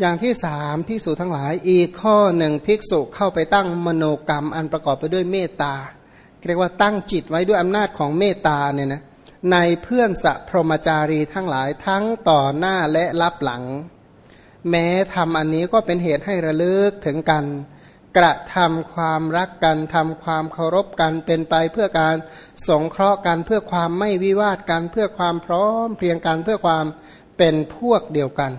อย่างที่สามภิกษุทั้งหลาย อีกข้อหนึ่งภิกษุเข้าไปตั้งมโนกรรม อันประกอบไปด้วยเมตตาเรียกว่าตั้งจิตไว้ด้วยอำนาจของเมตตาเนี่ยนะในเพื่อนสัพรมจารีทั้งหลายทั้งต่อหน้าและรับหลัง แม้ทำอันนี้ก็เป็นเหตุให้ระลึกถึงกัน กระทำความรักกันทำความเคารพกันเป็นไปเพื่อการสงเคราะห์กันเพื่อความไม่วิวาทกัน เพื่อความพร้อมเพรียงกันเพื่อความเป็นพวกเดียวกัน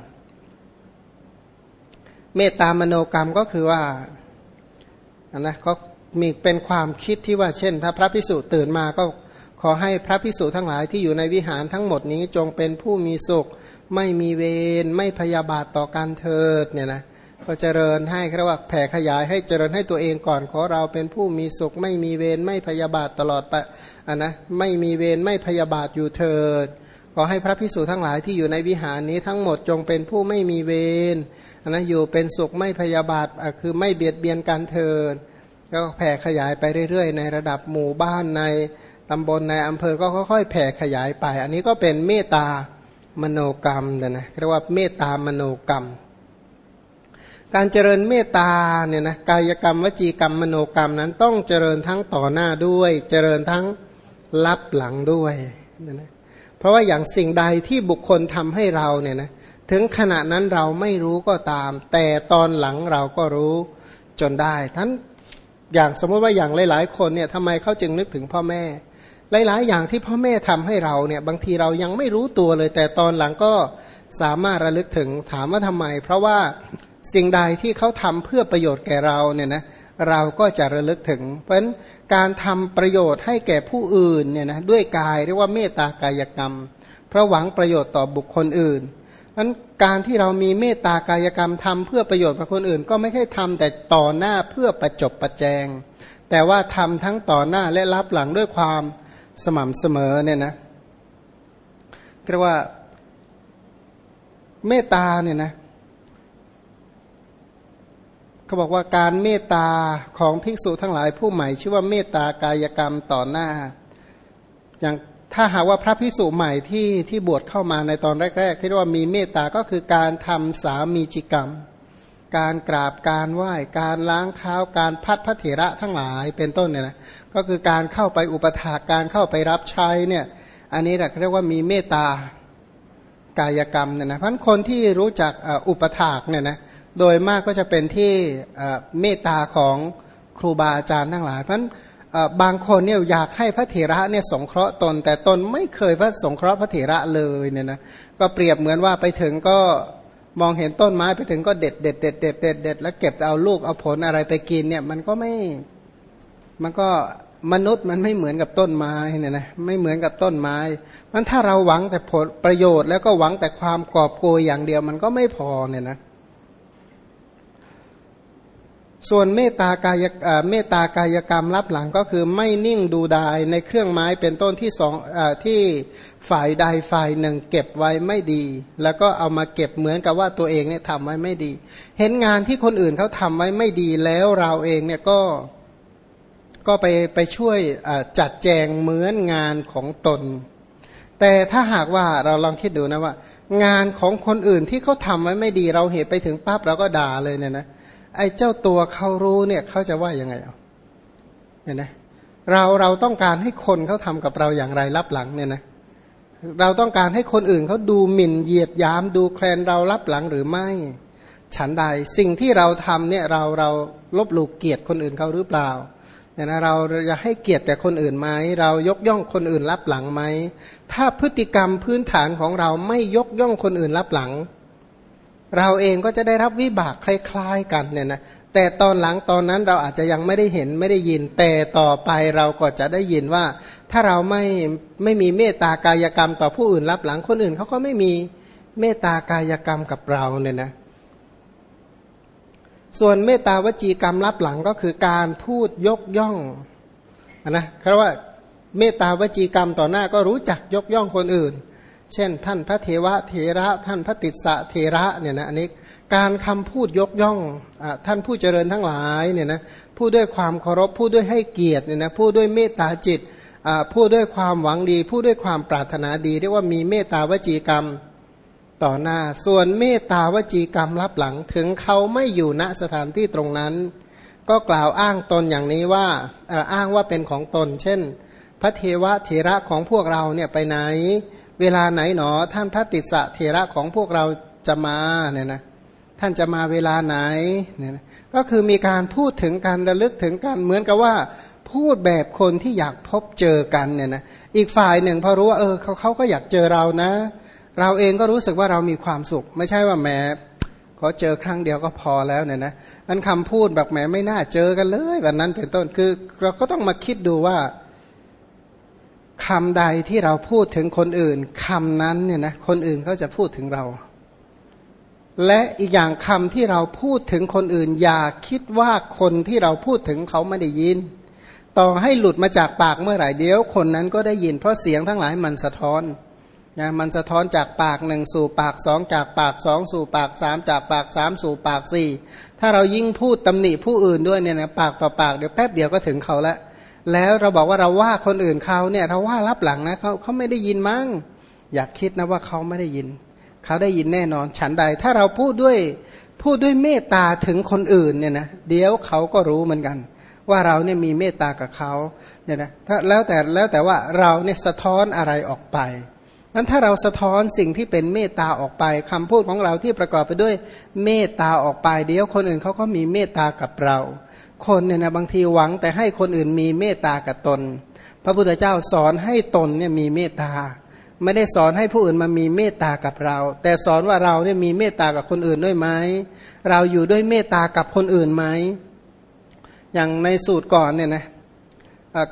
เมตตามโนกรรมก็คือว่านะก็มีเป็นความคิดที่ว่าเช่น ถ้าพระพิสุตื่นมาก็ขอให้พระพิสุทั้งหลายที่อยู่ในวิหารทั้งหมดนี้จงเป็นผู้มีสุข ไม่มีเวรไม่พยาบาทต่อการเถิดเนี่ยนะก็เจริญให้เรียกว่าแผ่ขยายให้เจริญให้ตัวเองก่อนขอเราเป็นผู้มีสุข ไม่มีเวรไม่พยาบาทตลอดไปอะนะไม่มีเวรไม่พยาบาทอยู่เถิด ขอให้พระพิสุทั้งหลายที่อยู่ในวิหารนี้ทั้งหมดจงเป็นผู้ไม่มีเวรนะอยู่เป็นสุขไม่พยาบาทคือไม่เบียดเบียนกันเถิดก็แผ่ขยายไปเรื่อยๆ ในระดับหมู่บ้านในตำบลในอำเภอก็ค่อยๆแผ่ขยายไป อันนี้ก็เป็นเมตตามโนกรรมนะนะเรียกว่าเมตตามโนกรรม การเจริญเมตตาเนี่ยนะกายกรรมวจีกรรมมโนกรรมนั้นต้องเจริญทั้งต่อหน้าด้วย เจริญทั้งรับหลังด้วยนะนะ เพราะว่าอย่างสิ่งใดที่บุคคลทำให้เราเนี่ยนะถึงขณะนั้นเราไม่รู้ก็ตาม แต่ตอนหลังเราก็รู้จนได้ท่านอย่างสมมติว่าอย่างหลาย ๆ คนเนี่ยทำไมเขาจึงนึกถึงพ่อแม่ หลาย ๆ อย่างที่พ่อแม่ทำให้เราเนี่ยบางทีเรายังไม่รู้ตัวเลย แต่ตอนหลังก็สามารถระลึกถึงถามว่าทำไม เพราะว่าสิ่งใดที่เขาทำเพื่อประโยชน์แก่เราเนี่ยนะเเราก็จะระลึกถึง เพราะฉะนั้นการทำประโยชน์ให้แก่ผู้อื่นเนี่ยนะด้วยกายเรียกว่าเมตตากายกรรม เพราะหวังประโยชน์ต่อบุคคลอื่นนั้นการที่เรามีเมตตากายกรรมทำเพื่อประโยชน์กับคนอื่น ก็ไม่ใช่ทำแต่ต่อหน้าเพื่อประจบประแจง แต่ว่าทำทั้งต่อหน้าและรับหลังด้วยความสม่ำเสมอเนี่ยนะเรียกว่าเมตตาเนี่ยนะ เขาบอกว่าการเมตตาของภิกษุทั้งหลายผู้ใหม่ ชื่อว่าเมตตากายกรรมต่อหน้า อย่างถ้าหากว่าพระพิสุใหม่ที่ที่บวชเข้ามาในตอนแรก ๆ ที่เรียกว่ามีเมตตาก็คือการทำสามีจิกรรม การกราบการไหว้ การล้างเท้าการพัดพระเถระทั้งหลายเป็นต้นเนี่ยนะก็คือการเข้าไปอุปถากการเข้าไปรับใช้เนี่ยอันนี้เรียกว่ามีเมตตากายกรรมเนี่ยนะเพราะคนที่รู้จักอุปถากเนี่ยนะ โดยมากก็จะเป็นที่เมตตาของครูบาอาจารย์ทั้งหลายเพราะนั้นบางคนเนี่ยอยากให้พระเถระเนี่ยสงเคราะห์ตน แต่ตนไม่เคยพระสงเคราะห์พระเถระเลยเนี่ยนะก็เปรียบเหมือนว่าไปถึงก็มองเห็นต้นไม้ไปถึงก็เด็ดเด็ดเด็ดเด็ดเด็ดเด็ดแล้วเก็บเอาลูกเอาผลอะไรไปกินเนี่ยมันก็ไม่มันก็มนุษย์มันไม่เหมือนกับต้นไม้เนี่ยนะไม่เหมือนกับต้นไม้ มันถ้าเราหวังแต่ผลประโยชน์แล้วก็หวังแต่ความกอบโกยอย่างเดียวมันก็ไม่พอเนี่ยนะ ส่วนเมตตากายเมตตากายกรรมรับหลังก็คือไม่นิ่งดูดายในเครื่องไม้เป็นต้นที่สองอที่ฝ่ายใดฝ่ายหนึ่งเก็บไว้ไม่ดี แล้วก็เอามาเก็บเหมือนกับว่าตัวเองเนี่ยทำไว้ไม่ดี เห็นงานที่คนอื่นเขาทำไว้ไม่ดีแล้วเราเองเนี่ยก็ก็ไปไปช่วยจัดแจงเหมือนงานของตน แต่ถ้าหากว่าเราลองคิดดูนะว่า งานของคนอื่นที่เขาทำไว้ไม่ดีเราเหตุไปถึงปั๊บเราก็ด่าเลยเนี่ยนะ ไอ้เจ้าตัวเขารู้เนี่ยเขาจะว่ายังไงเอาเนี่ยนะเราเราต้องการให้คนเขาทำกับเราอย่างไรรับหลังเนี่ยนะเราต้องการให้คนอื่นเขาดูหมิ่นเหยียดยามดูแคลนเรารับหลังหรือไม่ ฉันใดสิ่งที่เราทำเนี่ยเราเราลบหลู่เกียรติคนอื่นเขาหรือเปล่าเนี่ยนะเราจะให้เกียรติแต่คนอื่นไหมเรายกย่องคนอื่นรับหลังไหมถ้าพฤติกรรมพื้นฐานของเราไม่ยกย่องคนอื่นรับหลัง เราเองก็จะได้รับวิบากคล้ายๆกันเนี่ยนะแต่ตอนหลังตอนนั้นเราอาจจะยังไม่ได้เห็นไม่ได้ยิน แต่ต่อไปเราก็จะได้ยินว่า ถ้าเราไม่ไม่มีเมตตากายกรรมต่อผู้อื่นรับหลังคนอื่นเขาก็ไม่มีเมตตากายกรรมกับเราเนี่ยนะส่วนเมตตาวจีกรรมรับหลังก็คือการพูดยกย่องนะเพราะว่าเมตตาวจีกรรมต่อหน้าก็รู้จักยกย่องคนอื่น เช่น ท่านพระเทวะเทระ ท่านพระติสสะเทระเนี่ยนะอันนี้การคำพูดยกย่องอท่านผู้เจริญทั้งหลายเนี่ยนะพูดด้วยความเคารพพูดด้วยให้เกียรติเนี่ยนะพูดด้วยเมตตาจิตพูดด้วยความหวังดีพูดด้วยความปรารถนาดี เรียกว่ามีเมตตาวจีกรรมต่อหน้า ส่วนเมตตาวจีกรรมรับหลังถึงเขาไม่อยู่ณสถานที่ตรงนั้น ก็กล่าวอ้างตนอย่างนี้ว่าอ้างว่าเป็นของตน เช่น พระเทวะเถระของพวกเราเนี่ยไปไหน เวลาไหนหนอ ท่านพระติสสะเถระของพวกเราจะมาเนี่ยนะท่านจะมาเวลาไหนเนี่ยนะก็คือมีการพูดถึงการระลึกถึงกันเหมือนกับว่า พูดแบบคนที่อยากพบเจอกันเนี่ยนะอีกฝ่ายหนึ่งพอรู้ว่าเออเขาเขาก็อยากเจอเรานะ เราเองก็รู้สึกว่าเรามีความสุข ไม่ใช่ว่าแหมขอเจอครั้งเดียวก็พอแล้วเนี่ยนะมันคำพูดแบบแหมไม่น่าเจอกันเลยแบบนั้นเป็นต้นคือ เราก็ต้องมาคิดดูว่า คำใดที่เราพูดถึงคนอื่นคำนั้นเนี่ยนะคนอื่นเขาจะพูดถึงเรา และอีกอย่างคำที่เราพูดถึงคนอื่น อย่าคิดว่าคนที่เราพูดถึงเขาไม่ได้ยิน ต่อให้หลุดมาจากปากเมื่อไหร่เดียว คนนั้นก็ได้ยินเพราะเสียงทั้งหลายมันสะท้อนนะมันสะท้อนจากปากหนึ่งสู่ปากสองจากปากสองสู่ปากสามจากปากสามสู่ปากสี่ถ้าเรายิ่งพูดตำหนิผู้อื่นด้วยเนี่ยนะปากต่อปากเดี๋ยวแป๊บเดียวก็ถึงเขาแล้ว แล้วเราบอกว่าเราว่าคนอื่นเขาเนี่ย เราว่ารับหลังนะเขาเขาไม่ได้ยินมั้งอยากคิดนะว่าเขาไม่ได้ยิน เขาได้ยินแน่นอน ฉันใด ถ้าเราพูดด้วยพูดด้วยเมตตาถึงคนอื่นเนี่ยนะเดี๋ยวเขาก็รู้เหมือนกัน ว่าเราเนี่ยมีเมตตากับเขาเนี่ยนะถ้าแล้วแต่แล้วแต่ว่าเราเนี่ยสะท้อนอะไรออกไปนั้นถ้าเราสะท้อนสิ่งที่เป็นเมตตาออกไปคำพูดของเราที่ประกอบไปด้วยเมตตาออกไป เดี๋ยวคนอื่นเขาก็มีเมตตากับเรา คนเนี่ยนะบางทีหวังแต่ให้คนอื่นมีเมตตากับตน พระพุทธเจ้าสอนให้ตนเนี่ยมีเมตตา ไม่ได้สอนให้ผู้อื่นมามีเมตตากับเรา แต่สอนว่าเราเนี่ยมีเมตตากับคนอื่นด้วยไหมเราอยู่ด้วยเมตตากับคนอื่นไหมอย่างในสูตรก่อนเนี่ยนะ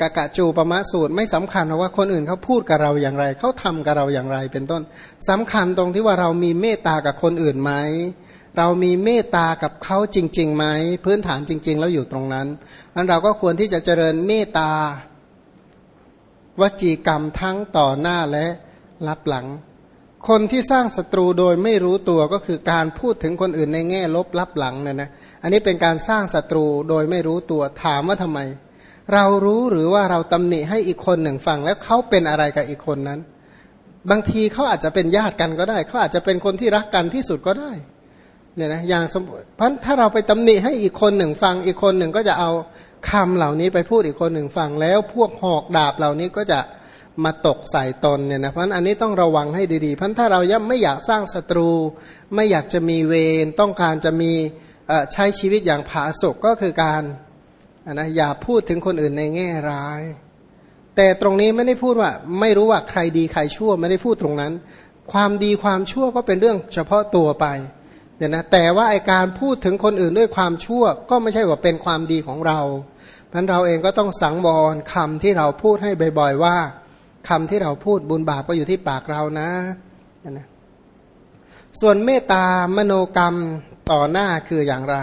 กะกะจูปมะสูตรไม่สำคัญว่าคนอื่นเขาพูดกับเราอย่างไรเขาทำกับเราอย่างไรเป็นต้นสำคัญตรงที่ว่าเรามีเมตตากับคนอื่นไหม เรามีเมตตากับเขาจริงๆไหมพื้นฐานจริง ๆ แล้วอยู่ตรงนั้นอันเราก็ควรที่จะเจริญเมตตาวจีกรรมทั้งต่อหน้าและรับหลัง คนที่สร้างศัตรูโดยไม่รู้ตัวก็คือการพูดถึงคนอื่นในแง่ลบรับหลังเนี่ยนะอันนี้เป็นการสร้างศัตรูโดยไม่รู้ตัวถามว่าทำไม เรารู้หรือว่าเราตำหนิให้อีกคนหนึ่งฟังแล้วเขาเป็นอะไรกับอีกคนนั้น บางทีเขาอาจจะเป็นญาติกันก็ได้เขาอาจจะเป็นคนที่รักกันที่สุดก็ได้ เนี่ยนะอย่างสมเพราะถ้าเราไปตำหนิให้อีกคนหนึ่งฟังอีกคนหนึ่งก็จะเอาคำเหล่านี้ไปพูดอีกคนหนึ่งฟังแล้ว พวกหอกดาบเหล่านี้ก็จะมาตกใส่ตนเนี่ยนะเพราะอันนี้ต้องระวังให้ดีๆเพราะถ้าเราย่ไม่อยากสร้างศัตรู ไม่อยากจะมีเวรต้องการจะมีใช้ชีวิตอย่างผาสุกก็คือการนะอย่าพูดถึงคนอื่นในแง่ร้าย แต่ตรงนี้ไม่ได้พูดว่า ไม่รู้ว่าใครดีใครชั่วไม่ได้พูดตรงนั้น ความดีความชั่วก็เป็นเรื่องเฉพาะตัวไป เนี่ยนะแต่ว่าไอการพูดถึงคนอื่นด้วยความชั่ว ก็ไม่ใช่ว่าเป็นความดีของเราเพราะเราเองก็ต้องสังวรคำที่เราพูดให้บ่อยๆว่าคำที่เราพูดบุญบาปก็อยู่ที่ปากเรานะนะส่วนเมตตามโนกรรมต่อหน้าคืออย่างไร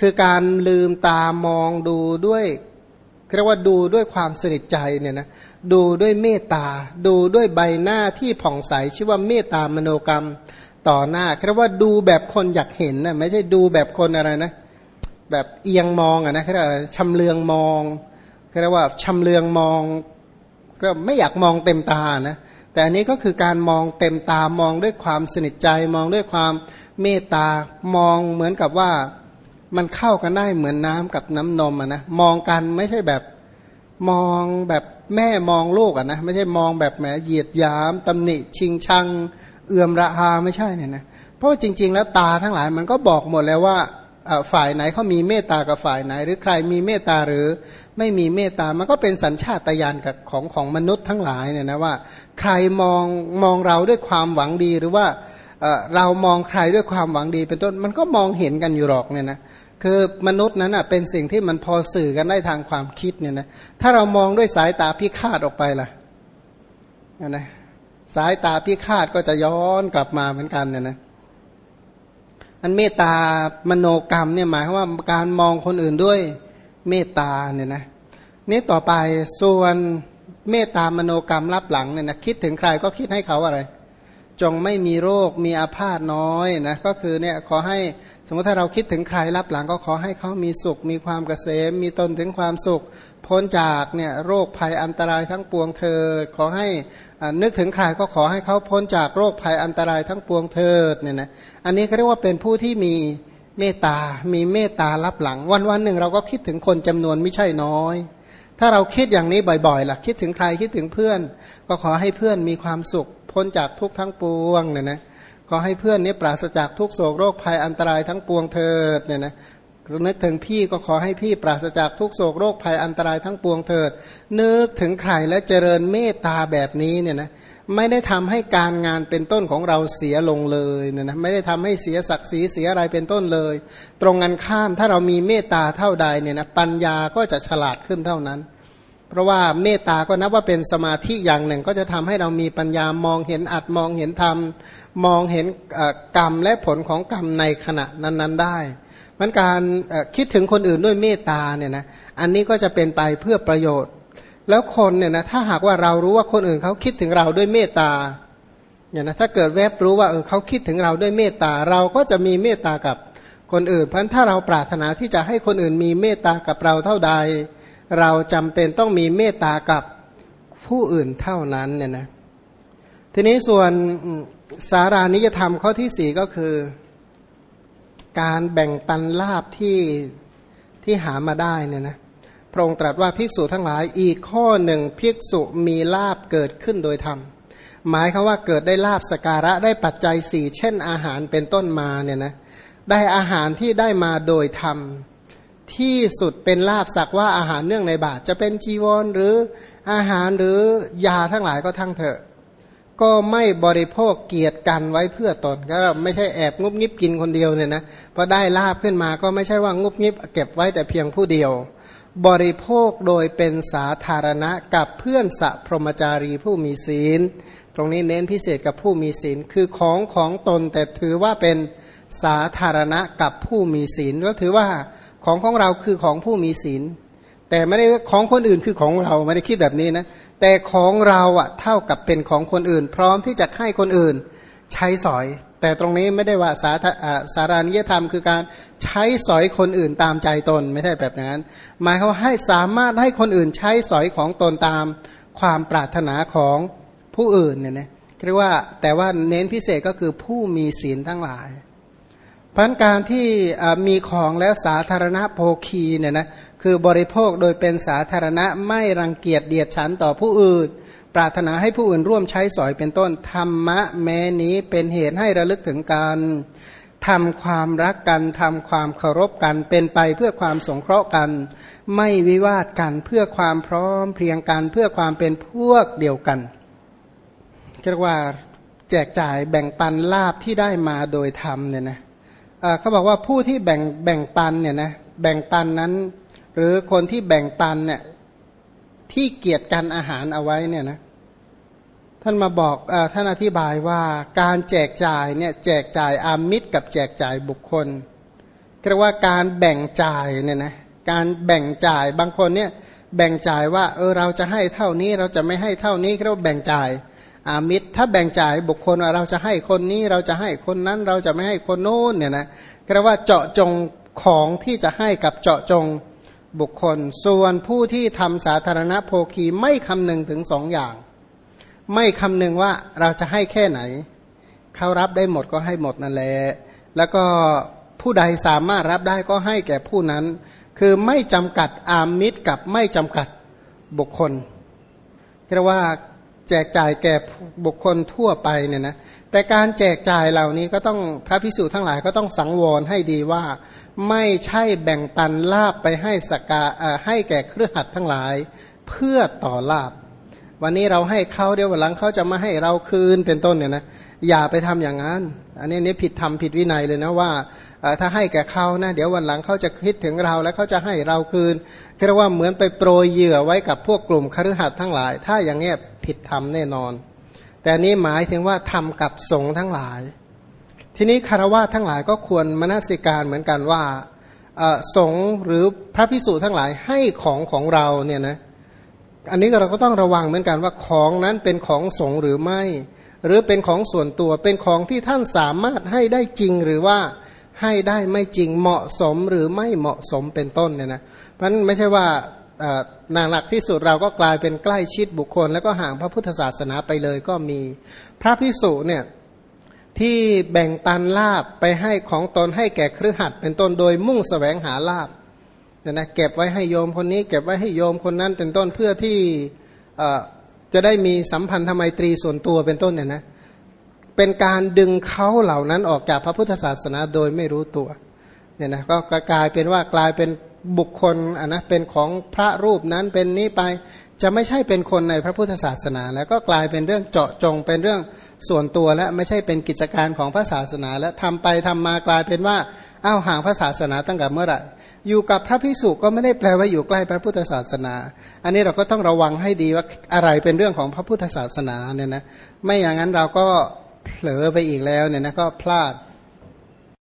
คือการลืมตามองดูด้วยเรียกว่าดูด้วยความสนิทใจเนี่ยนะดูด้วยเมตตา ดูด้วยใบหน้าที่ผ่องใสชื่อว่าเมตตามโนกรรม ต่อหน้าเรียกว่าดูแบบคนอยากเห็นนะไม่ใช่ดูแบบคนอะไรนะ แบบเอียงมองอะนะเรียกว่าชำเลืองมองเรียกว่าชำเลืองมองก็ไม่อยากมองเต็มตานะแต่อันนี้ก็คือการมองเต็มตามองด้วยความสนิทใจมองด้วยความเมตตามองเหมือนกับว่ามันเข้ากันได้เหมือนน้ำกับน้ำนมอะนะมองกันไม่ใช่แบบมองแบบแม่มองลูกอะนะไม่ใช่มองแบบแหมเหยียดยามตำหนิชิงชัง เอื่อมระอาไม่ใช่เนี่ยนะเพราะจริง ๆ แล้วตาทั้งหลายมันก็บอกหมดแล้วว่าฝ่ายไหนเขามีเมตตากับฝ่ายไหน หรือใครมีเมตตาหรือไม่มีเมตตามันก็เป็นสัญชาตญาณกับของของมนุษย์ทั้งหลายเนี่ยนะว่า ใครมองมองเราด้วยความหวังดีหรือว่าเรามองใครด้วยความหวังดี เป็นต้นมันก็มองเห็นกันอยู่หรอกเนี่ยนะคือมนุษย์นั้นอะเป็นสิ่งที่มันพอสื่อกันได้ทางความคิดเนี่ยนะถ้าเรามองด้วยสายตาพิฆาตออกไปล่ะนะ สายตาพิฆาตก็จะย้อนกลับมาเหมือนกันเนี่ยนะอันเมตตามโนกรรมเนี่ยหมายว่าการมองคนอื่นด้วยเมตตาเนี่ยนะนี่ต่อไปส่วนเมตตามโนกรรมรับหลังเนี่ยนะคิดถึงใครก็คิดให้เขาอะไร จงไม่มีโรคมีอาพาธน้อยนะก็คือเนี่ยขอให้ สมมติถ้าเราคิดถึงใครรับหลังก็ขอให้เขามีสุข มีความเกษม มีตนถึงความสุข พ้นจากเนี่ยโรคภัยอันตรายทั้งปวงเธอขอให้นึกถึงใครก็ขอให้เขาพ้นจากโรคภัยอันตรายทั้งปวงเธอเนี่ยนะอันนี้เขาเรียกว่าเป็นผู้ที่มีเมตตา มีเมตตารับหลัง วันวันหนึ่งเราก็คิดถึงคนจำนวนไม่ใช่น้อย ถ้าเราคิดอย่างนี้บ่อยๆล่ะคิดถึงใครคิดถึงเพื่อน ก็ขอให้เพื่อนมีความสุข พ้นจากทุกทั้งปวงเนี่ยนะ ขอให้เพื่อนนี้ปราศจากทุกโศกโรคภัยอันตรายทั้งปวงเถิดเนี่ยนะนึกถึงพี่ก็ขอให้พี่ปราศจากทุกโศกโรคภัยอันตรายทั้งปวงเถิด นึกถึงใครและเจริญเมตตาแบบนี้เนี่ยนะไม่ได้ทำให้การงานเป็นต้นของเราเสียลงเลยเนี่ยนะไม่ได้ทำให้เสียศักดิ์ศรีเสียอะไรเป็นต้นเลย ตรงกันข้ามถ้าเรามีเมตตาเท่าใดเนี่ยนะปัญญาก็จะฉลาดขึ้นเท่านั้น เพราะว่าเมตตาก็นับว่าเป็นสมาธิอย่างหนึ่ง ก็จะทำให้เรามีปัญญามองเห็นอัดมองเห็นธรรม มองเห็นกรรมและผลของกรรมในขณะนั้น ๆ ได้ มันการคิดถึงคนอื่นด้วยเมตตาเนี่ยนะ อันนี้ก็จะเป็นไปเพื่อประโยชน์ แล้วคนเนี่ยนะถ้าหากว่าเรารู้ว่าคนอื่นเขาคิดถึงเราด้วยเมตตาเนี่ยนะถ้าเกิดแวบรู้ว่าเออเขาคิดถึงเราด้วยเมตตา เราก็จะมีเมตตากับคนอื่น เพราะถ้าเราปรารถนาที่จะให้คนอื่นมีเมตตากับเราเท่าใด เราจำเป็นต้องมีเมตตากับผู้อื่นเท่านั้นเนี่ยนะ ทีนี้ส่วนสารานิยธรรมข้อที่สี่ก็คือ การแบ่งปันลาบที่ที่หามาได้เนี่ยนะพระองค์ตรัสว่าภิกษุทั้งหลายอีกข้อหนึ่งภิกษุมีลาบเกิดขึ้นโดยธรรม หมายคือว่าเกิดได้ลาบสการะได้ปัจจัยสี่เช่นอาหารเป็นต้นมาเนี่ยนะได้อาหารที่ได้มาโดยธรรม ที่สุดเป็นลาบสักว่าอาหารเนื่องในบาทจะเป็นจีวรหรืออาหารหรือยาทั้งหลายก็ทั้งเถอะ ก็ไม่บริโภคเกียรติกันไว้เพื่อตนก็ไม่ใช่แอบงุบงิบกินคนเดียวเนี่ยนะพอได้ลาบขึ้นมาก็ไม่ใช่ว่างุบงิบเก็บไว้แต่เพียงผู้เดียว บริโภคโดยเป็นสาธารณะกับเพื่อนสัพรมจารีผู้มีศีล ตรงนี้เน้นพิเศษกับผู้มีศีลคือของของตนแต่ถือว่าเป็นสาธารณะกับผู้มีศีลก็ถือว่าของของเราคือของผู้มีศีล แต่ไม่ได้ของคนอื่นคือของเราไม่ได้คิดแบบนี้นะ แต่ของเราอะเท่ากับเป็นของคนอื่น พร้อมที่จะให้คนอื่น ใช้สอย แต่ตรงนี้ไม่ได้ว่าสาสารานิยธรรมคือการใช้สอยคนอื่นตามใจตนไม่ใช่แบบนั้น หมายเขาให้สามารถให้คนอื่นใช้สอยของตนตามความปรารถนาของผู้อื่นเนี่ยนะเรียกว่าแต่ว่าเน้นพิเศษก็คือผู้มีศีลทั้งหลายพันการที่มีของแล้วสาธารณโภคีเนี่ยนะ คือบริโภคโดยเป็นสาธารณะไม่รังเกียจเดียดฉันต่อผู้อื่น ปรารถนาให้ผู้อื่นร่วมใช้สอยเป็นต้น ธรรมะแม้นี้เป็นเหตุให้ระลึกถึงการทำความรักกันทำความเคารพกัน เป็นไปเพื่อความสงเคราะห์กัน ไม่วิวาทกันเพื่อความพร้อมเพียงกันเพื่อความเป็นพวกเดียวกันเรียกว่าแจกจ่ายแบ่งปันลาบที่ได้มาโดยธรรมเนี่ยนะเขาบอกว่าผู้ที่แบ่งแบ่งปันเนี่ยนะแบ่งปันนั้น หรือคนที่แบ่งปันเนี่ยที่เกียรติกันอาหารเอาไว้เนี่ยนะท่านมาบอกอท่านอธิบายว่าการแจกจ่ายเนี่ยแจกจ่ายอามิตรกับแจกจ่ายบุคคลเรียกว่าการแบ่งจ่ายเนี่ยนะการแบ่งจ่ายบางคนเนี่ยแบ่งจ่ายว่าเออเราจะให้เท่านี้เราจะไม่ให้เท่านี้เรียกว่าแบ่งจ่ายอามิตร ถ้าแบ่งจ่ายบุคคลว่าเราจะให้คนนี้เราจะให้คนนั้น เราจะไม่ให้คนโน้นเนี่ยนะเรียกว่าเจาะจงของที่จะให้กับเจาะจง บุคคล ส่วนผู้ที่ทำสาธารณโภคีไม่คำนึงถึงสองอย่าง ไม่คำนึงว่าเราจะให้แค่ไหน เขารับได้หมดก็ให้หมดนั่นแหละแล้วก็ผู้ใดสามารถรับได้ก็ให้แก่ผู้นั้น คือไม่จำกัดอามิตรกับไม่จำกัดบุคคลเรียกว่า แจกจ่ายแก่บุคคลทั่วไปเนี่ยนะแต่การแจกจ่ายเหล่านี้ก็ต้องพระพิสุทั้งหลายก็ต้องสังวรให้ดีว่า ไม่ใช่แบ่งปันลาบไปให้สกาให้แก่เครือขัดทั้งหลาย เพื่อต่อลาบ วันนี้เราให้เขาเดี๋ยววันหลังเขาจะมาให้เราคืนเป็นต้นเนี่ยนะอย่าไปทำอย่างนั้น อันนี้นี่ผิดธรรมผิดวินัยเลยนะว่าถ้าให้แก่เขานะเดี๋ยววันหลังเขาจะคิดถึงเราแล้วเขาจะให้เราคืนเรียกว่าเหมือนไปโปรยเหยื่อไว้กับพวกกลุ่มคฤหัสถ์ทั้งหลาย ถ้าอย่างเงี้ยผิดธรรมแน่นอน แต่นี้หมายถึงว่าทำกับสงฆ์ทั้งหลาย ทีนี้คารวะทั้งหลายก็ควรมนสิการเหมือนกันว่าสงหรือพระพิสุทั้งหลายให้ของของเราเนี่ยนะอันนี้เราก็ต้องระวังเหมือนกันว่าของนั้นเป็นของสงหรือไม่ หรือเป็นของส่วนตัวเป็นของที่ท่านสามารถให้ได้จริงหรือว่าให้ได้ไม่จริงเหมาะสมหรือไม่เหมาะสมเป็นต้นเนี่ยนะเพราะนั้นไม่ใช่ว่านางหลักที่สุดเราก็กลายเป็นใกล้ชิดบุคคล แล้วก็ห่างพระพุทธศาสนาไปเลยก็มี พระพิสุเนี่ยที่แบ่งปันลาบไปให้ของตนให้แก่ครือขัดเป็นต้นโดยมุ่งสแสวงหาลาบเนี่ยนะเก็บไว้ให้โยมคนนี้ เก็บไว้ให้โยมคนนั้นเป็นต้นเพื่อที่ จะได้มีสัมพันธไมตรีส่วนตัวเป็นต้นเนี่ยนะเป็นการดึงเขาเหล่านั้นออกจากพระพุทธศาสนาโดยไม่รู้ตัวเนี่ยนะก็กลายเป็นว่ากลายเป็นบุคคลอะนะเป็นของพระรูปนั้นเป็นนี้ไป จะไม่ใช่เป็นคนในพระพุทธศาสนา แล้วก็กลายเป็นเรื่องเจาะจงเป็นเรื่องส่วนตัวและไม่ใช่เป็นกิจการของพระศาสนา และทำไปทำมากลายเป็นว่าอ้าวห่างพระศาสนาตั้งแต่เมื่อไหร่อยู่กับพระพิสุก็ไม่ได้แปลว่าอยู่ใกล้พระพุทธศาสนา อันนี้เราก็ต้องระวังให้ดีว่าอะไรเป็นเรื่องของพระพุทธศาสนาเนี่ยนะไม่อย่างนั้นเราก็เผลอไปอีกแล้วเนี่ยนะก็พลาด